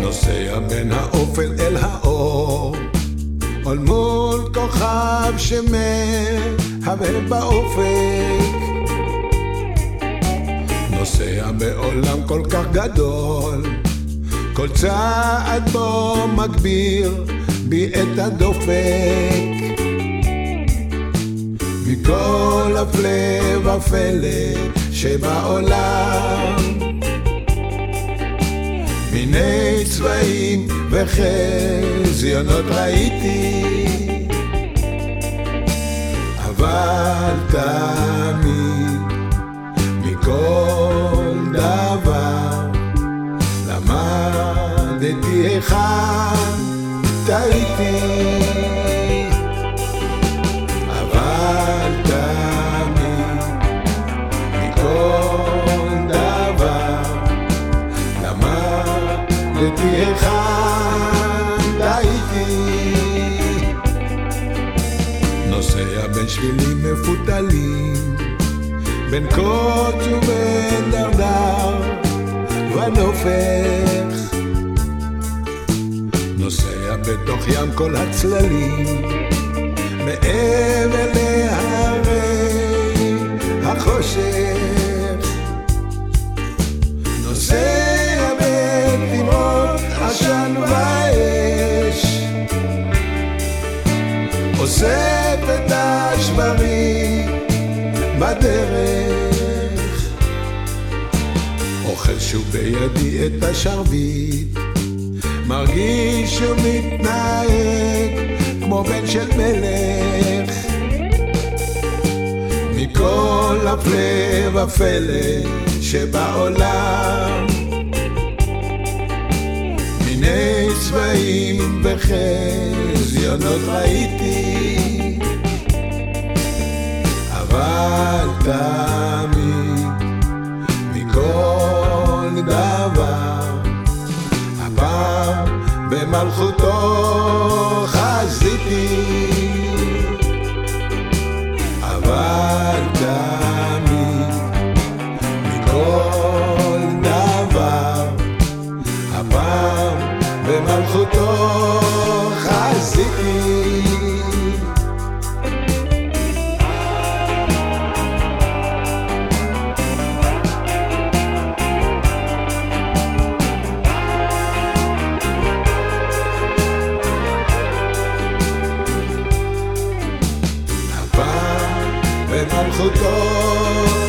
נוסע בין האופל אל האור, עול מול כוכב שמהבהב באופק. נוסע בעולם כל כך גדול, כל צעד בו מגביר בי את הדופק. מכל הפלא ופלא שבעולם מיני צבעים וחזיונות ראיתי. אבל תמיד מכל דבר למדתי היכן טעיתי למדתי היכן טעיתי נוסע בין שבילים מפותלים בין קוץ ובין דרדר ונופך נוסע בתוך ים כל הצללים מעבר להרי החושך השברים בדרך. אוכל שוב בידי את השרביט מרגיש ומתנהג כמו בן של מלך. מכל הפלא ופלא שבעולם מיני צבעים וחזיונות ראיתי תמיד מכל דבר הפעם במלכותו חזיתי הפעם במלכותו